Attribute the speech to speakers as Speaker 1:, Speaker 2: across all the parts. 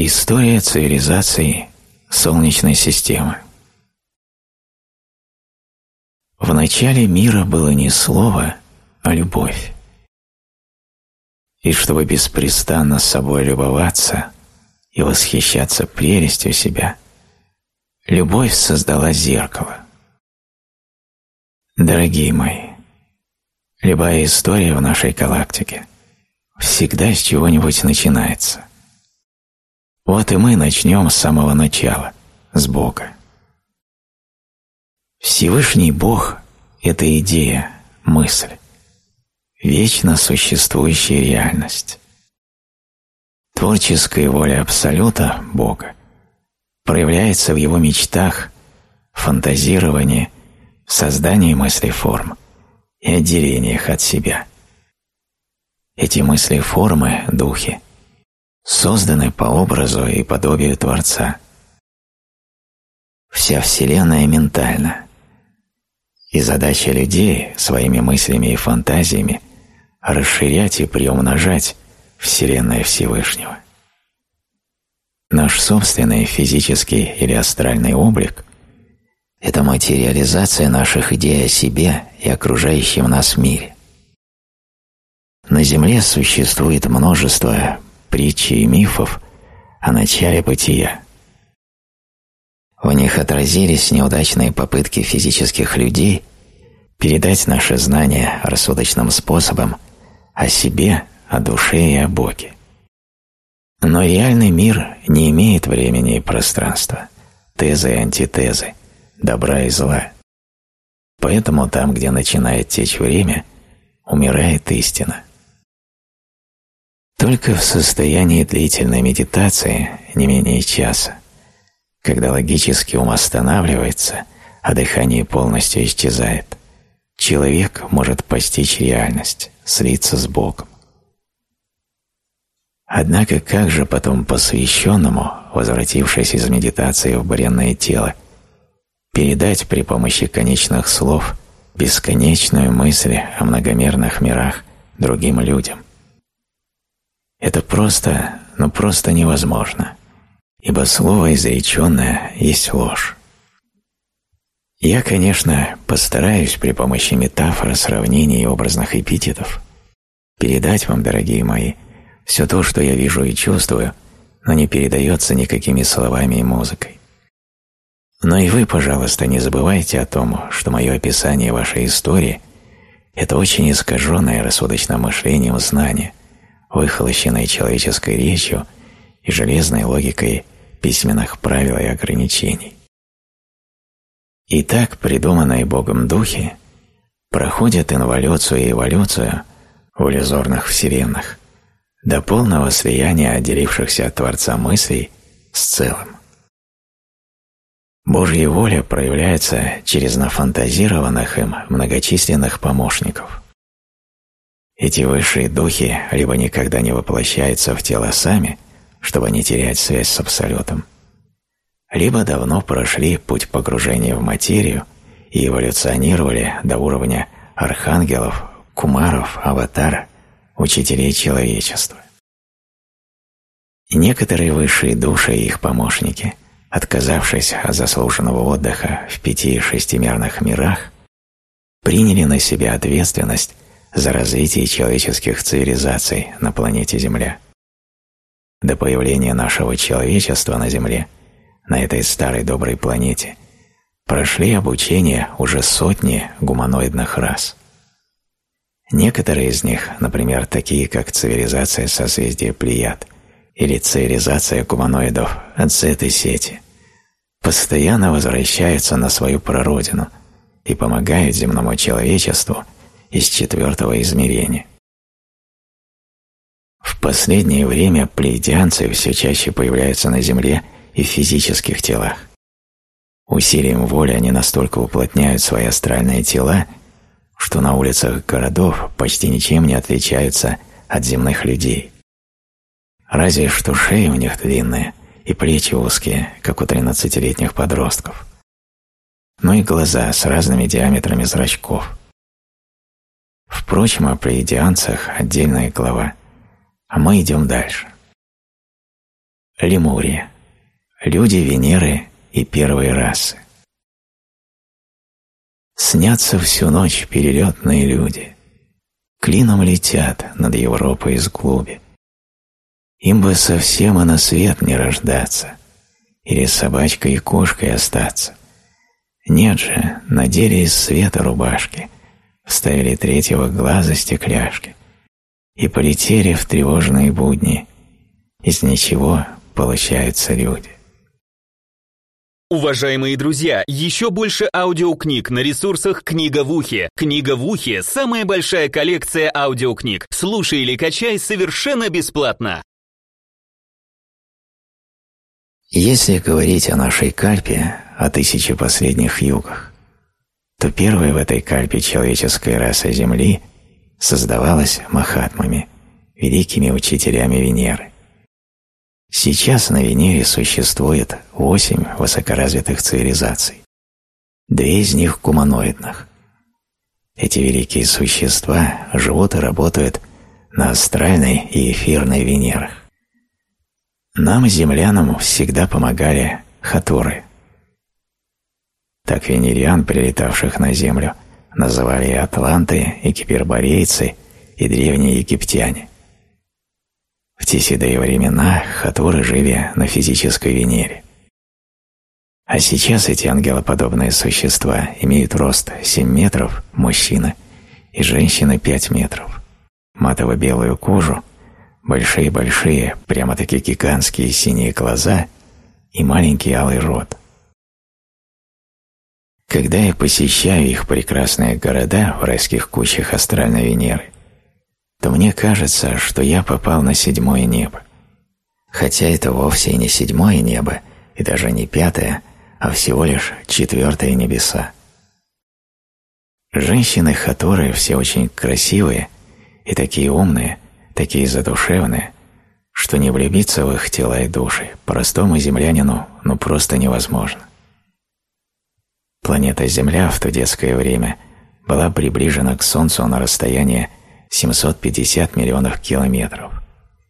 Speaker 1: История цивилизации Солнечной системы В начале мира было не слово, а любовь. И чтобы беспрестанно собой любоваться и восхищаться прелестью себя, любовь создала зеркало. Дорогие мои, любая история в нашей галактике всегда с чего-нибудь начинается. Вот и мы начнем с самого начала, с Бога. Всевышний Бог – это идея, мысль, вечно существующая реальность. Творческая воля Абсолюта, Бога, проявляется в его мечтах, фантазировании, создании мыслеформ и отделениях от себя. Эти мысли-формы, духи, созданы по образу и подобию Творца. Вся Вселенная ментальна, и задача людей своими мыслями и фантазиями расширять и приумножать Вселенная Всевышнего. Наш собственный физический или астральный облик – это материализация наших идей о себе и окружающем нас мире. На Земле существует множество притч и мифов о начале бытия. В них отразились неудачные попытки физических людей передать наши знания рассудочным способом о себе, о душе и о Боге. Но реальный мир не имеет времени и пространства, тезы и антитезы, добра и зла. Поэтому там, где начинает течь время, умирает истина. Только в состоянии длительной медитации, не менее часа, когда логический ум останавливается, а дыхание полностью исчезает, человек может постичь реальность, слиться с Богом. Однако как же потом посвященному, возвратившись из медитации в бренное тело, передать при помощи конечных слов бесконечную мысль о многомерных мирах другим людям? Это просто, ну просто невозможно, ибо слово изреченное есть ложь. Я, конечно, постараюсь при помощи метафор, сравнений и образных эпитетов передать вам, дорогие мои, все то, что я вижу и чувствую, но не передается никакими словами и музыкой. Но и вы, пожалуйста, не забывайте о том, что мое описание вашей истории – это очень искаженное рассудочным мышлением знание, выхолощенное человеческой речью и железной логикой письменных правил и ограничений. Итак, придуманные Богом духи проходят инволюцию и эволюцию в иллюзорных вселенных – до полного слияния отделившихся от Творца мыслей с целым. Божья воля проявляется через нафантазированных им многочисленных помощников. Эти высшие духи либо никогда не воплощаются в тело сами, чтобы не терять связь с Абсолютом, либо давно прошли путь погружения в материю и эволюционировали до уровня архангелов, кумаров, аватар учителей человечества. Некоторые высшие души и их помощники, отказавшись от заслуженного отдыха в пяти- и шестимерных мирах, приняли на себя ответственность за развитие человеческих цивилизаций на планете Земля. До появления нашего человечества на Земле, на этой старой доброй планете, прошли обучение уже сотни гуманоидных рас. Некоторые из них, например, такие как цивилизация созвездия Плеяд или цивилизация гуманоидов этой сети, постоянно возвращаются на свою прародину и помогают земному человечеству из четвертого измерения. В последнее время плеядианцы все чаще появляются на Земле и в физических телах. Усилием воли они настолько уплотняют свои астральные тела – что на улицах городов почти ничем не отличаются от земных людей. Разве что шеи у них длинные и плечи узкие, как у тринадцатилетних подростков. Ну и глаза с разными диаметрами зрачков. Впрочем, о плеядианцах отдельная глава, а мы идем дальше. Лемурия. Люди Венеры и первой расы. Снятся всю ночь перелетные люди. Клином летят над Европой из глуби. Им бы совсем и на свет не рождаться, или собачкой и кошкой остаться. Нет же, надели из света рубашки, вставили третьего глаза стекляшки и полетели в тревожные будни. Из ничего получаются люди.
Speaker 2: Уважаемые друзья, еще больше аудиокниг на ресурсах «Книга в ухе». «Книга в ухе» — самая большая коллекция аудиокниг. Слушай или качай совершенно бесплатно.
Speaker 1: Если говорить о нашей кальпе, о тысяче последних югах, то первой в этой кальпе человеческая раса Земли создавалась махатмами, великими учителями Венеры. Сейчас на Венере существует восемь высокоразвитых цивилизаций. Две из них гуманоидных. Эти великие существа живут и работают на астральной и эфирной Венерах. Нам, землянам, всегда помогали хатуры. Так венериан, прилетавших на Землю, называли атланты, и киберборейцы, и древние египтяне. В те седые времена хатуры жили на физической Венере. А сейчас эти ангелоподобные существа имеют рост 7 метров – мужчина, и женщина 5 метров, матово-белую кожу, большие-большие, прямо-таки гигантские синие глаза и маленький алый рот. Когда я посещаю их прекрасные города в райских кучах астральной Венеры, то мне кажется, что я попал на седьмое небо. Хотя это вовсе не седьмое небо и даже не пятое, а всего лишь четвертое небеса. Женщины Хаторы все очень красивые и такие умные, такие задушевные, что не влюбиться в их тела и души простому землянину ну просто невозможно. Планета Земля в то детское время была приближена к Солнцу на расстояние 750 миллионов километров,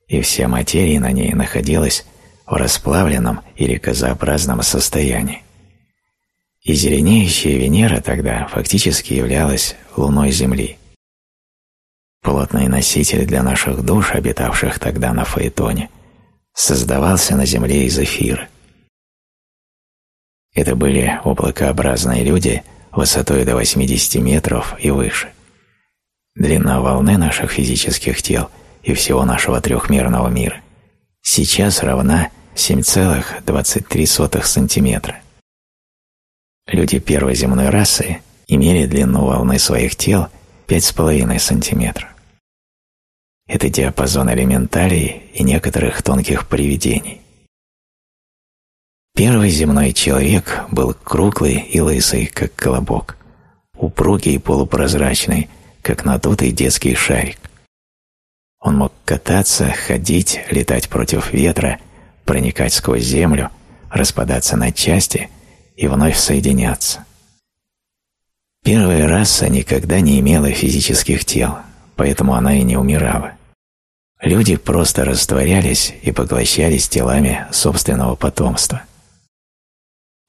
Speaker 1: и вся материя на ней находилась в расплавленном или газообразном состоянии. И зеленеющая Венера тогда фактически являлась луной Земли. Плотный носитель для наших душ, обитавших тогда на Фаэтоне, создавался на Земле из эфира. Это были облакообразные люди высотой до 80 метров и выше. Длина волны наших физических тел и всего нашего трехмерного мира сейчас равна 7,23 сантиметра. Люди первой земной расы имели длину волны своих тел 5,5 сантиметра. Это диапазон элементарий и некоторых тонких привидений. Первый земной человек был круглый и лысый, как колобок, упругий и полупрозрачный, как надутый детский шарик. Он мог кататься, ходить, летать против ветра, проникать сквозь землю, распадаться на части и вновь соединяться. Первая раса никогда не имела физических тел, поэтому она и не умирала. Люди просто растворялись и поглощались телами собственного потомства.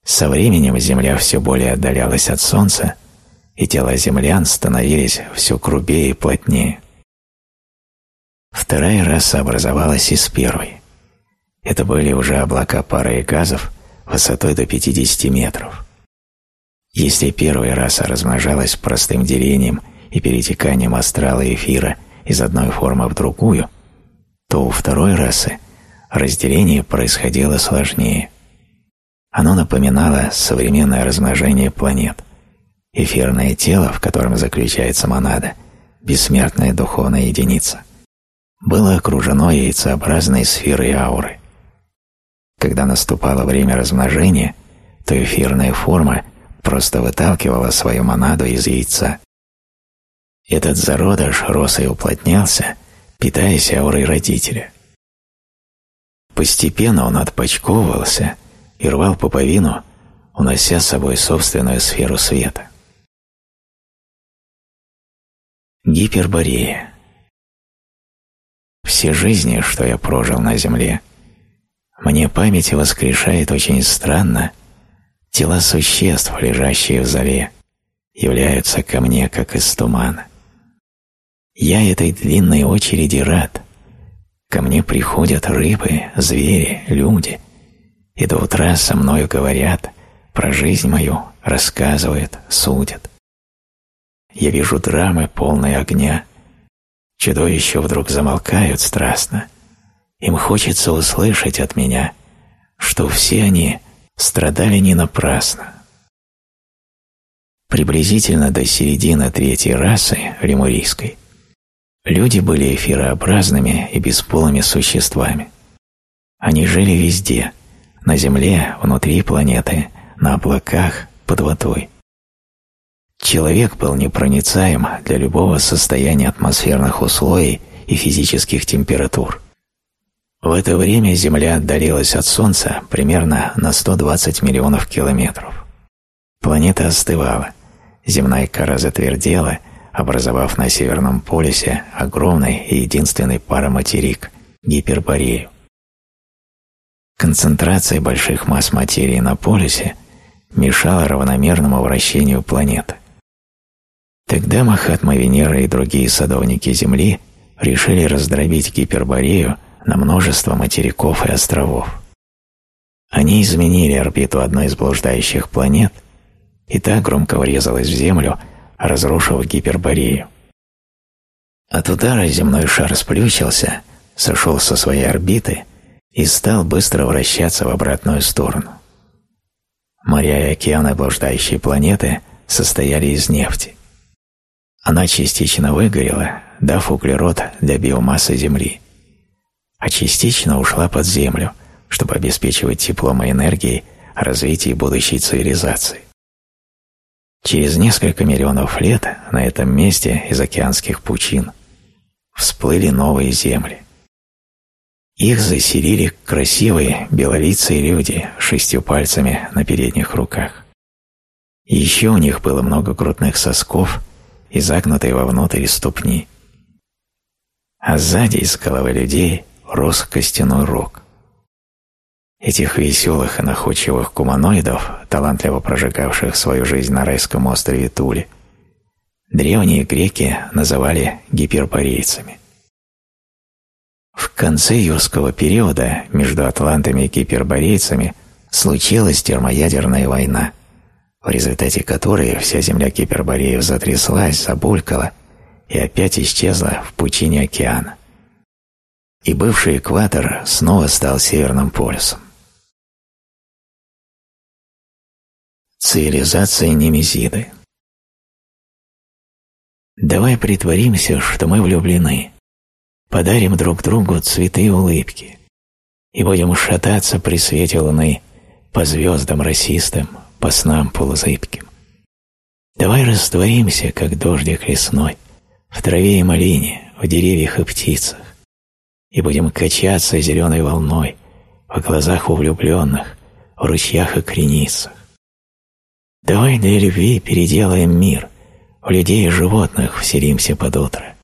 Speaker 1: Со временем Земля все более отдалялась от Солнца, и тела землян становились все грубее и плотнее. Вторая раса образовалась из первой. Это были уже облака пары и газов высотой до 50 метров. Если первая раса размножалась простым делением и перетеканием астрала эфира из одной формы в другую, то у второй расы разделение происходило сложнее. Оно напоминало современное размножение планет. Эфирное тело, в котором заключается монада, бессмертная духовная единица, было окружено яйцеобразной сферой ауры. Когда наступало время размножения, то эфирная форма просто выталкивала свою монаду из яйца. Этот зародыш рос и уплотнялся, питаясь аурой родителя. Постепенно он отпочковывался и рвал пуповину, унося с собой собственную сферу света. Гиперборея. Все жизни, что я прожил на Земле, Мне память воскрешает очень странно тела существ, лежащие в зале, являются ко мне, как из тумана. Я этой длинной очереди рад. Ко мне приходят рыбы, звери, люди, и до утра со мною говорят про жизнь мою, рассказывают, судят. Я вижу драмы, полные огня. Чудовища вдруг замолкают страстно. Им хочется услышать от меня, что все они страдали не напрасно. Приблизительно до середины третьей расы, лемурийской, люди были эфирообразными и бесполыми существами. Они жили везде – на Земле, внутри планеты, на облаках, под водой. Человек был непроницаем для любого состояния атмосферных условий и физических температур. В это время Земля отдалилась от Солнца примерно на 120 миллионов километров. Планета остывала, земная кора затвердела, образовав на Северном полюсе огромный и единственный пароматерик – Гиперборею. Концентрация больших масс материи на полюсе мешала равномерному вращению планеты. Тогда Махатма Венера и другие садовники Земли решили раздробить Гиперборею на множество материков и островов. Они изменили орбиту одной из блуждающих планет, и та громко врезалась в Землю, разрушив Гиперборею. От удара земной шар сплющился, сошел со своей орбиты и стал быстро вращаться в обратную сторону. Моря и океаны блуждающей планеты состояли из нефти. Она частично выгорела, дав углерод для биомассы Земли, а частично ушла под землю, чтобы обеспечивать теплом и энергией развитие будущей цивилизации. Через несколько миллионов лет на этом месте из океанских пучин всплыли новые земли. Их заселили красивые белолицые люди с шестью пальцами на передних руках. еще у них было много крутных сосков и загнутые вовнутрь ступни. А сзади из головы людей рос костяной рог. Этих веселых и находчивых куманоидов, талантливо прожигавших свою жизнь на райском острове Туле, древние греки называли гиперборейцами. В конце юрского периода между атлантами и киперборейцами случилась термоядерная война, в результате которой вся земля кипербореев затряслась, забулькала и опять исчезла в пучине океана. И бывший экватор снова стал северным полюсом. Цивилизация Немезиды Давай притворимся, что мы влюблены подарим друг другу цветы и улыбки и будем шататься при свете луны по звездам расистым, по снам полузыбким. Давай растворимся, как дождик лесной, в траве и малине, в деревьях и птицах, и будем качаться зеленой волной в глазах у влюбленных, в ручьях и креницах. Давай для любви переделаем мир, в людей и животных вселимся под утро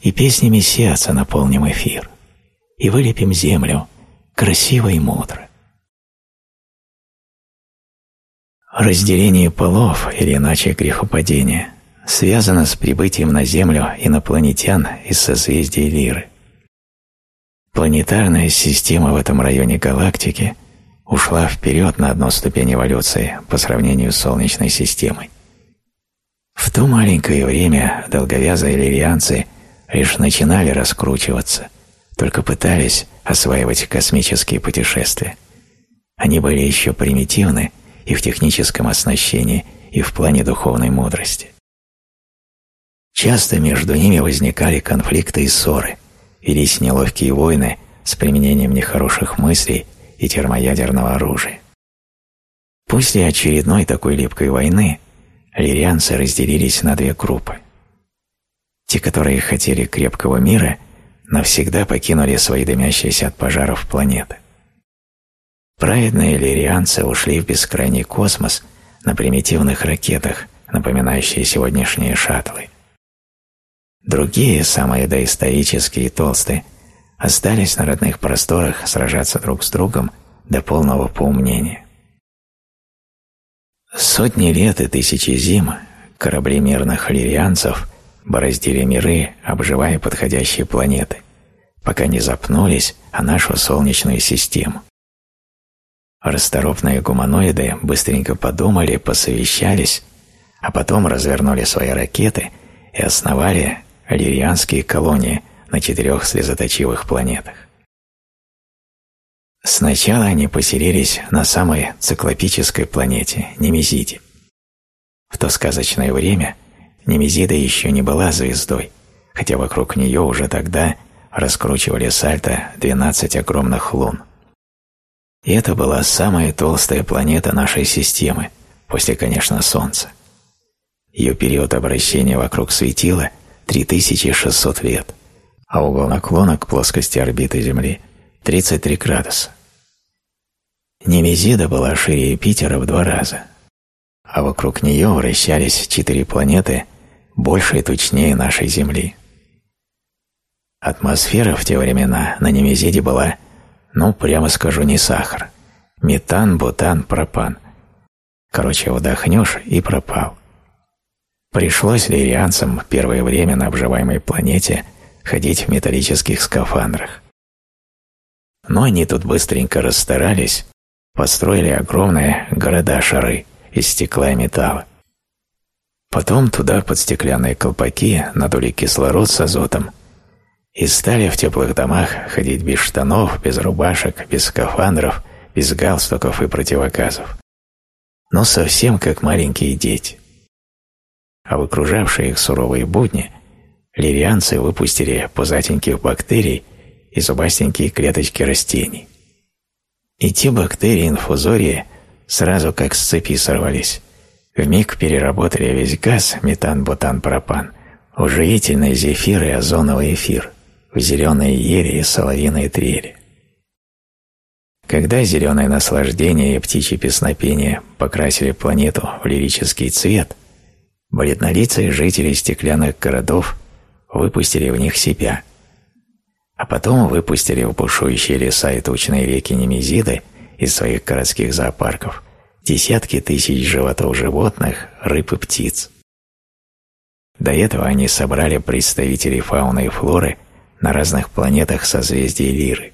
Speaker 1: и песнями сердца наполним эфир, и вылепим землю красиво и мудро. Разделение полов, или иначе грехопадение, связано с прибытием на Землю инопланетян из созвездия Лиры. Планетарная система в этом районе галактики ушла вперед на одну ступень эволюции по сравнению с Солнечной системой. В то маленькое время долговязые лирианцы – лишь начинали раскручиваться, только пытались осваивать космические путешествия. Они были еще примитивны и в техническом оснащении, и в плане духовной мудрости. Часто между ними возникали конфликты и ссоры, велись неловкие войны с применением нехороших мыслей и термоядерного оружия. После очередной такой липкой войны лирианцы разделились на две группы – те, которые хотели крепкого мира, навсегда покинули свои дымящиеся от пожаров планеты. Праведные лирианцы ушли в бескрайний космос на примитивных ракетах, напоминающие сегодняшние шаттлы. Другие, самые доисторические и толстые, остались на родных просторах сражаться друг с другом до полного поумнения. Сотни лет и тысячи зим корабли мирных лирианцев бороздили миры, обживая подходящие планеты, пока не запнулись о нашу Солнечную систему. Расторопные гуманоиды быстренько подумали, посовещались, а потом развернули свои ракеты и основали лирианские колонии на четырех слезоточивых планетах. Сначала они поселились на самой циклопической планете – Немезиде. В то сказочное время Немезида еще не была звездой, хотя вокруг нее уже тогда раскручивали сальто 12 огромных лун. И это была самая толстая планета нашей системы, после, конечно, Солнца. Ее период обращения вокруг светила – 3600 лет, а угол наклона к плоскости орбиты Земли – 33 градуса. Немезида была шире Юпитера в два раза, а вокруг нее вращались четыре планеты, больше и точнее нашей Земли. Атмосфера в те времена на Немезиде была, ну, прямо скажу, не сахар. Метан, бутан, пропан. Короче, вдохнешь и пропал. Пришлось лирианцам первое время на обживаемой планете ходить в металлических скафандрах. Но они тут быстренько расстарались, построили огромные города-шары из стекла и металла. Потом туда под стеклянные колпаки надули кислород с азотом и стали в теплых домах ходить без штанов, без рубашек, без скафандров, без галстуков и противогазов. Но совсем как маленькие дети. А в окружавшие их суровые будни ливианцы выпустили пузатеньких бактерий и зубастенькие клеточки растений. И те бактерии-инфузории сразу как с цепи сорвались. Вмиг переработали весь газ, метан, бутан, пропан, в живительный зефир и озоновый эфир, в зеленые ели и соловиные трели. Когда зеленое наслаждение и птичье песнопение покрасили планету в лирический цвет, бледнолицые жители стеклянных городов выпустили в них себя – а потом выпустили в бушующие леса и тучные реки Немезиды из своих городских зоопарков десятки тысяч животов животных, рыб и птиц. До этого они собрали представителей фауны и флоры на разных планетах созвездия Лиры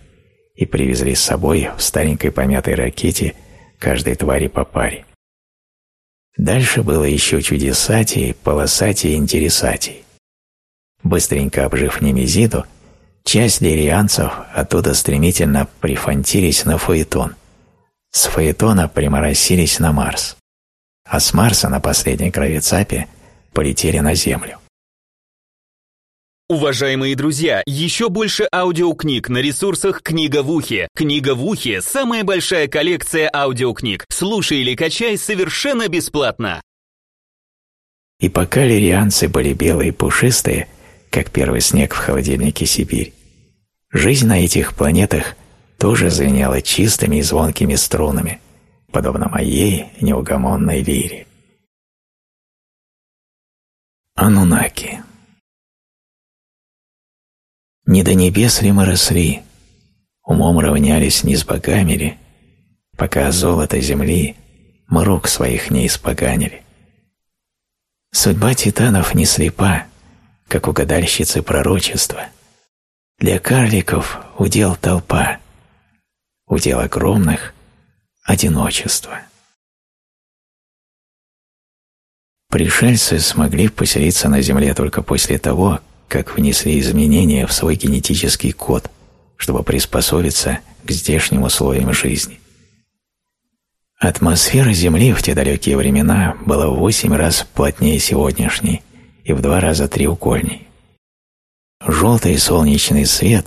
Speaker 1: и привезли с собой в старенькой помятой ракете каждой твари по паре. Дальше было еще чудесатей, полосатей и интересатей. Быстренько обжив Немезиду, Часть лирианцев оттуда стремительно прифантились на Фаэтон. С Фаэтона приморосились на Марс. А с Марса на последней гравицапе полетели на Землю.
Speaker 2: Уважаемые друзья, еще больше аудиокниг на ресурсах «Книга в ухе». «Книга в ухе» — самая большая коллекция аудиокниг. Слушай или качай совершенно бесплатно.
Speaker 1: И пока лирианцы были белые и пушистые, как первый снег в холодильнике Сибирь, Жизнь на этих планетах тоже звенела чистыми и звонкими струнами, подобно моей неугомонной лире. Анунаки. Не до небес ли мы росли, умом равнялись не с богами ли, пока золото земли мы рук своих не испоганили. Судьба титанов не слепа, как у гадальщицы пророчества — для карликов удел толпа, удел огромных – одиночество. Пришельцы смогли поселиться на Земле только после того, как внесли изменения в свой генетический код, чтобы приспособиться к здешним условиям жизни. Атмосфера Земли в те далекие времена была в восемь раз плотнее сегодняшней и в два раза треугольней. Желтый солнечный свет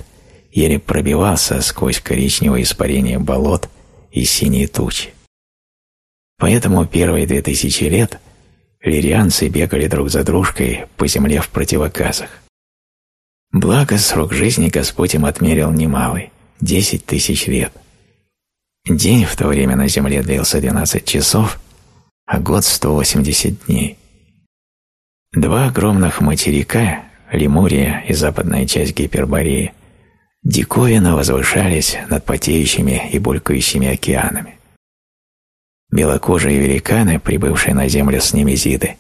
Speaker 1: еле пробивался сквозь коричневое испарение болот и синие тучи. Поэтому первые две тысячи лет лирианцы бегали друг за дружкой по земле в противоказах. Благо, срок жизни Господь им отмерил немалый – десять тысяч лет. День в то время на земле длился 12 часов, а год – 180 дней. Два огромных материка Лемурия и западная часть Гипербореи диковинно возвышались над потеющими и булькающими океанами. Белокожие великаны, прибывшие на Землю с Немезиды,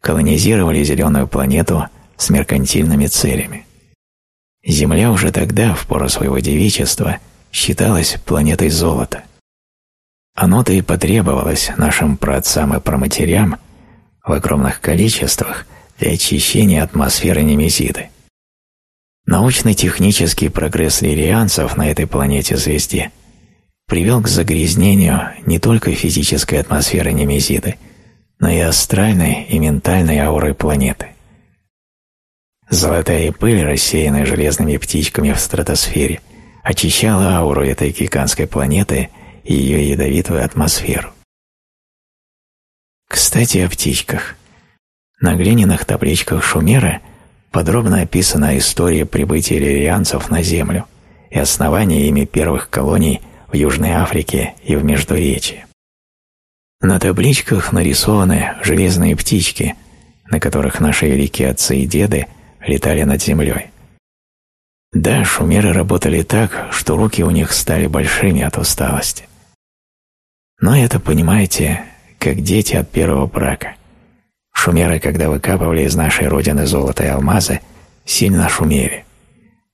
Speaker 1: колонизировали зеленую планету с меркантильными целями. Земля уже тогда, в пору своего девичества, считалась планетой золота. Оно-то и потребовалось нашим праотцам и проматерям в огромных количествах для очищения атмосферы Немезиды. Научно-технический прогресс лирианцев на этой планете-звезде привел к загрязнению не только физической атмосферы Немезиды, но и астральной и ментальной ауры планеты. Золотая пыль, рассеянная железными птичками в стратосфере, очищала ауру этой гигантской планеты и ее ядовитую атмосферу. Кстати, о птичках. На глиняных табличках Шумера – подробно описана история прибытия лирианцев на Землю и основания ими первых колоний в Южной Африке и в Междуречии. На табличках нарисованы железные птички, на которых наши великие отцы и деды летали над землей. Да, шумеры работали так, что руки у них стали большими от усталости. Но это, понимаете, как дети от первого брака. Шумеры, когда выкапывали из нашей родины золото и алмазы, сильно шумели.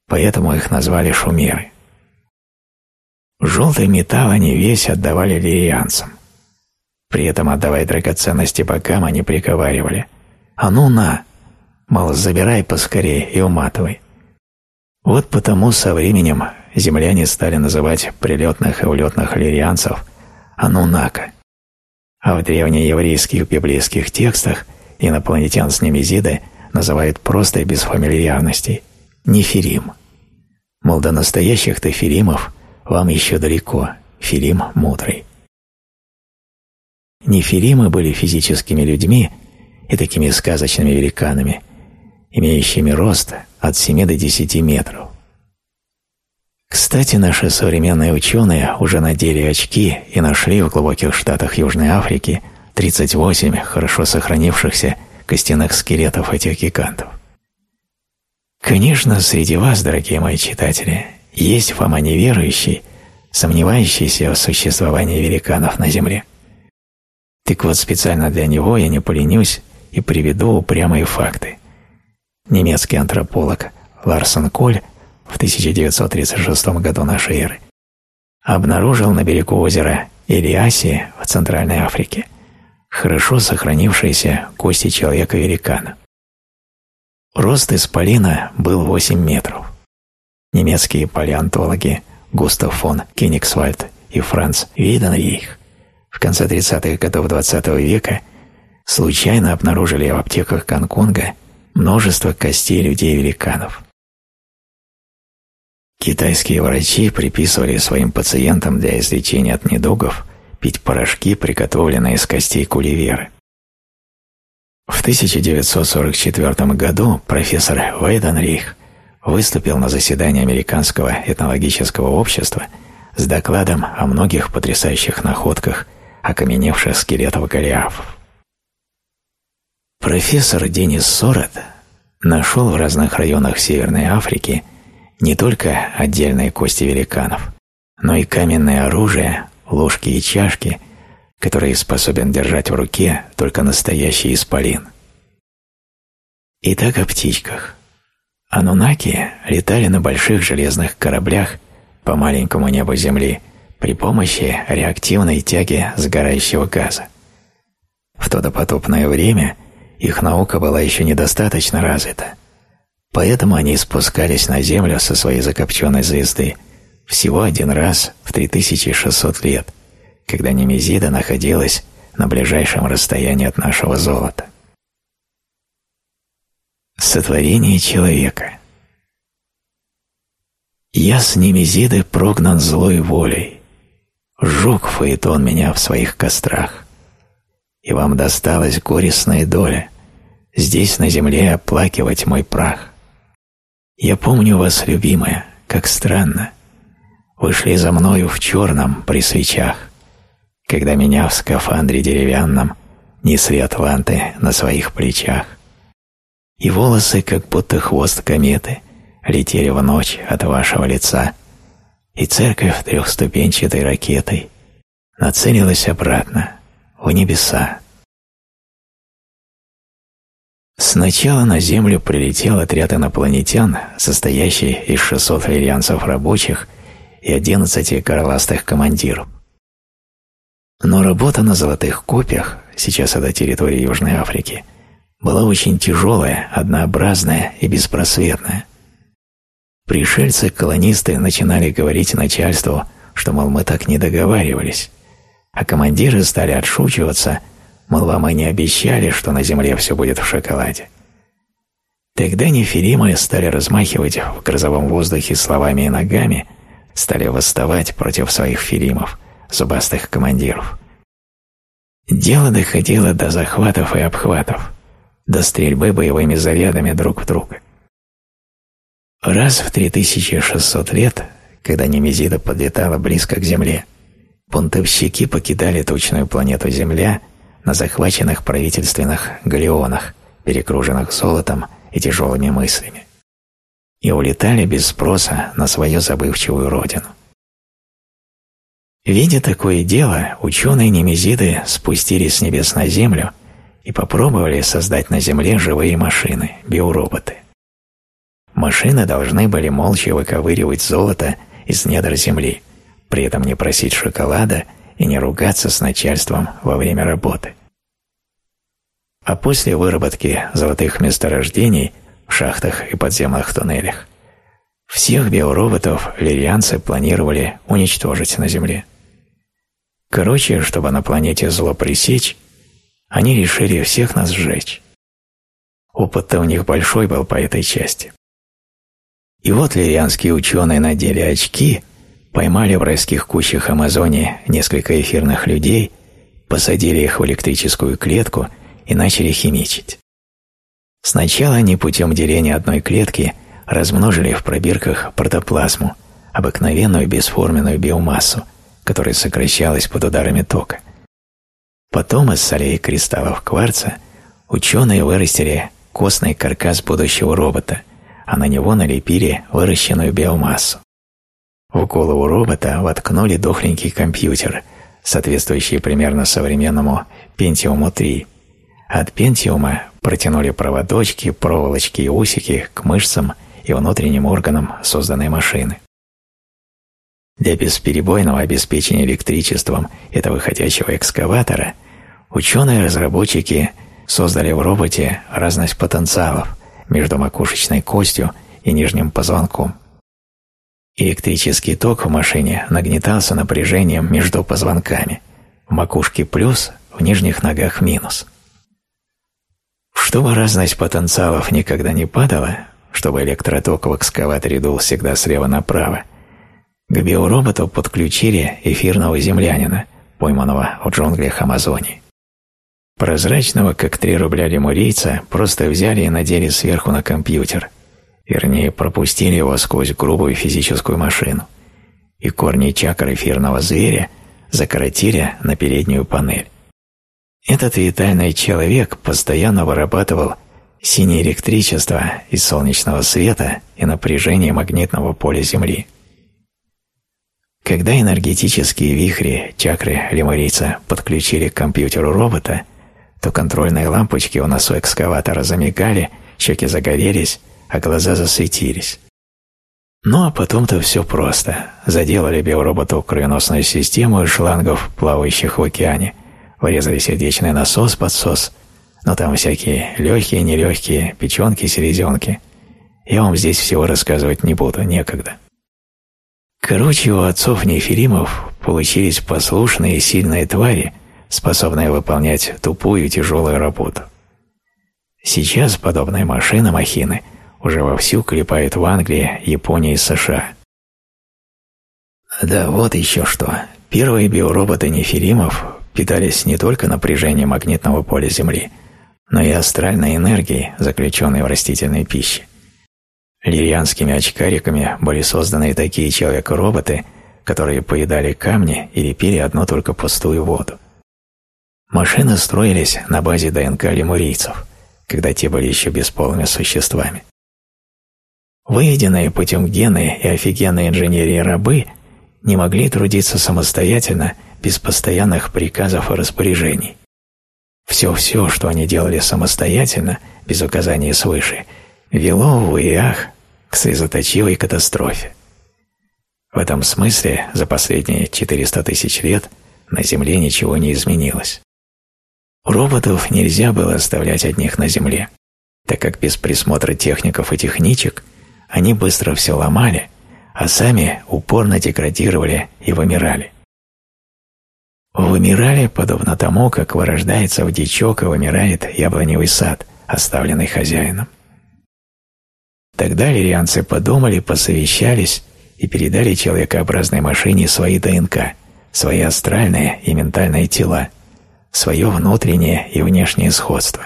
Speaker 1: Поэтому их назвали шумеры. Желтый металл они весь отдавали лирианцам. При этом, отдавая драгоценности богам, они приговаривали «А ну на!» Мол, забирай поскорее и уматывай. Вот потому со временем земляне стали называть прилетных и улетных лирианцев «Анунака». А в древнееврейских библейских текстах инопланетян с Немезиды называют просто и без фамильярностей – Нефирим. Мол, до настоящих-то Филимов вам еще далеко, Филим мудрый. Нефиримы были физическими людьми и такими сказочными великанами, имеющими рост от 7 до 10 метров. Кстати, наши современные ученые уже надели очки и нашли в глубоких штатах Южной Африки 38 хорошо сохранившихся костяных скелетов этих гигантов. Конечно, среди вас, дорогие мои читатели, есть Фома неверующий, сомневающийся в существовании великанов на Земле. Так вот, специально для него я не поленюсь и приведу упрямые факты. Немецкий антрополог Ларсон Коль в 1936 году нашей эры, обнаружил на берегу озера Илиаси в Центральной Африке хорошо сохранившиеся кости человека-великана. Рост исполина был 8 метров. Немецкие палеонтологи Густав фон Кенигсвальд и Франц Вейденрейх в конце 30-х годов XX -го века случайно обнаружили в аптеках Гонконга множество костей людей-великанов. Китайские врачи приписывали своим пациентам для излечения от недугов пить порошки, приготовленные из костей куливеры. В 1944 году профессор Вейденрих выступил на заседании Американского этнологического общества с докладом о многих потрясающих находках окаменевших скелетов голиафов. Профессор Денис Сорот нашел в разных районах Северной Африки не только отдельные кости великанов, но и каменное оружие, ложки и чашки, которые способен держать в руке только настоящий исполин. Итак, о птичках. Анунаки летали на больших железных кораблях по маленькому небу Земли при помощи реактивной тяги сгорающего газа. В то допотопное время их наука была еще недостаточно развита, Поэтому они спускались на Землю со своей закопченной звезды всего один раз в 3600 лет, когда Немезида находилась на ближайшем расстоянии от нашего золота. Сотворение человека Я с Немезиды прогнан злой волей, Жук фаэтон меня в своих кострах, И вам досталась горестная доля Здесь на земле оплакивать мой прах. Я помню вас, любимая, как странно. Вы шли за мною в черном при свечах, когда меня в скафандре деревянном несли атланты на своих плечах. И волосы, как будто хвост кометы, летели в ночь от вашего лица, и церковь трехступенчатой ракетой нацелилась обратно, в небеса. Сначала на Землю прилетел отряд инопланетян, состоящий из 600 лирианцев рабочих и 11 горластых командиров. Но работа на золотых копьях, сейчас это территория Южной Африки, была очень тяжелая, однообразная и беспросветная. Пришельцы-колонисты начинали говорить начальству, что, мол, мы так не договаривались, а командиры стали отшучиваться, мол, вам они обещали, что на земле все будет в шоколаде. Тогда нефилимы стали размахивать в грозовом воздухе словами и ногами, стали восставать против своих филимов, зубастых командиров. Дело доходило до захватов и обхватов, до стрельбы боевыми зарядами друг в друга. Раз в 3600 лет, когда Немезида подлетала близко к Земле, Бунтовщики покидали тучную планету Земля на захваченных правительственных галеонах, перегруженных золотом и тяжелыми мыслями, и улетали без спроса на свою забывчивую родину. Видя такое дело, ученые Немезиды спустились с небес на Землю и попробовали создать на Земле живые машины, биороботы. Машины должны были молча выковыривать золото из недр Земли – при этом не просить шоколада и не ругаться с начальством во время работы. А после выработки золотых месторождений в шахтах и подземных туннелях всех биороботов лирианцы планировали уничтожить на Земле. Короче, чтобы на планете зло пресечь, они решили всех нас сжечь. Опыт-то у них большой был по этой части. И вот лирианские ученые надели очки поймали в райских кущах Амазонии несколько эфирных людей, посадили их в электрическую клетку и начали химичить. Сначала они путем деления одной клетки размножили в пробирках протоплазму, обыкновенную бесформенную биомассу, которая сокращалась под ударами тока. Потом из солей кристаллов кварца ученые вырастили костный каркас будущего робота, а на него налепили выращенную биомассу. В голову робота воткнули дохленький компьютер, соответствующий примерно современному Pentium 3. От Pentium протянули проводочки, проволочки и усики к мышцам и внутренним органам созданной машины. Для бесперебойного обеспечения электричеством этого ходячего экскаватора ученые-разработчики создали в роботе разность потенциалов между макушечной костью и нижним позвонком – Электрический ток в машине нагнетался напряжением между позвонками. В макушке плюс, в нижних ногах минус. Чтобы разность потенциалов никогда не падала, чтобы электроток в экскаваторе дул всегда слева направо, к биороботу подключили эфирного землянина, пойманного в джунглях Амазонии. Прозрачного, как три рубля лемурийца, просто взяли и надели сверху на компьютер – вернее, пропустили его сквозь грубую физическую машину, и корни чакр эфирного зверя закоротили на переднюю панель. Этот витальный человек постоянно вырабатывал синее электричество из солнечного света и напряжение магнитного поля Земли. Когда энергетические вихри чакры лемурийца подключили к компьютеру робота, то контрольные лампочки у носу экскаватора замигали, щеки загорелись, а глаза засветились. Ну а потом-то все просто. Заделали биороботу кровеносную систему из шлангов, плавающих в океане, врезали сердечный насос, подсос, но там всякие легкие, нелегкие, печенки, селезенки. Я вам здесь всего рассказывать не буду, некогда. Короче, у отцов нефилимов получились послушные и сильные твари, способные выполнять тупую тяжелую работу. Сейчас подобные машины-махины – уже вовсю клепают в Англии, Японии и США. Да вот еще что. Первые биороботы нефилимов питались не только напряжением магнитного поля Земли, но и астральной энергией, заключенной в растительной пище. Лирианскими очкариками были созданы такие человек-роботы, которые поедали камни или пили одну только пустую воду. Машины строились на базе ДНК лемурийцев, когда те были еще бесполыми существами. Выведенные путем гены и офигенной инженерии рабы не могли трудиться самостоятельно без постоянных приказов и распоряжений. Все-все, что они делали самостоятельно, без указания свыше, вело в Иах к слезоточивой катастрофе. В этом смысле за последние 400 тысяч лет на Земле ничего не изменилось. Роботов нельзя было оставлять одних на Земле, так как без присмотра техников и техничек они быстро все ломали, а сами упорно деградировали и вымирали. Вымирали, подобно тому, как вырождается в дичок и вымирает яблоневый сад, оставленный хозяином. Тогда лирианцы подумали, посовещались и передали человекообразной машине свои ДНК, свои астральные и ментальные тела, свое внутреннее и внешнее сходство.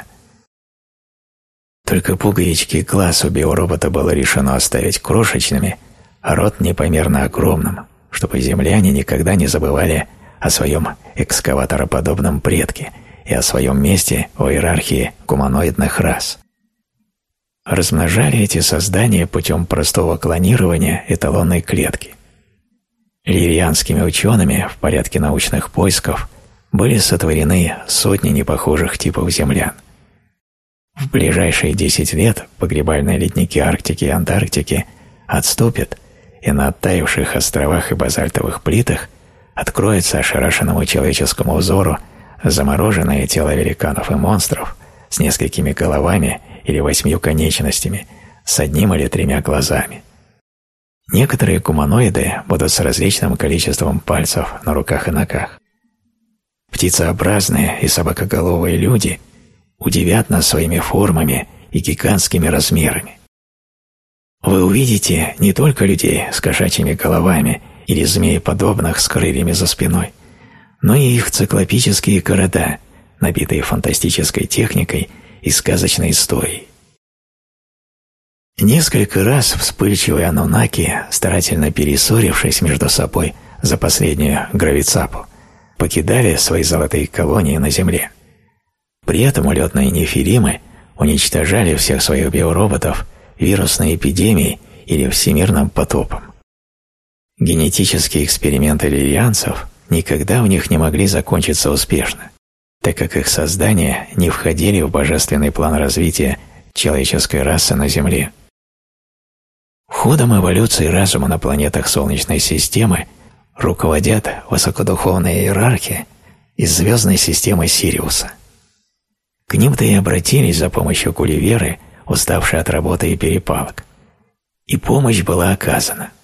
Speaker 1: Только пуговички глаз у биоробота было решено оставить крошечными, а рот непомерно огромным, чтобы земляне никогда не забывали о своем экскаватороподобном предке и о своем месте в иерархии гуманоидных рас. Размножали эти создания путем простого клонирования эталонной клетки. Лирианскими учеными в порядке научных поисков были сотворены сотни непохожих типов землян. В ближайшие 10 лет погребальные ледники Арктики и Антарктики отступят, и на оттаивших островах и базальтовых плитах откроется ошарашенному человеческому взору замороженное тело великанов и монстров с несколькими головами или восьмью конечностями, с одним или тремя глазами. Некоторые гуманоиды будут с различным количеством пальцев на руках и ногах. Птицеобразные и собакоголовые люди удивят нас своими формами и гигантскими размерами. Вы увидите не только людей с кошачьими головами или змееподобных с крыльями за спиной, но и их циклопические города, набитые фантастической техникой и сказочной историей. Несколько раз вспыльчивые анунаки, старательно перессорившись между собой за последнюю гравицапу, покидали свои золотые колонии на Земле. При этом улетные нефилимы уничтожали всех своих биороботов вирусной эпидемией или всемирным потопом. Генетические эксперименты лирианцев никогда в них не могли закончиться успешно, так как их создания не входили в божественный план развития человеческой расы на Земле. Ходом эволюции разума на планетах Солнечной системы руководят высокодуховные иерархи из звездной системы Сириуса. К ним-то и обратились за помощью Гулливеры, уставшей от работы и перепалок. И помощь была оказана –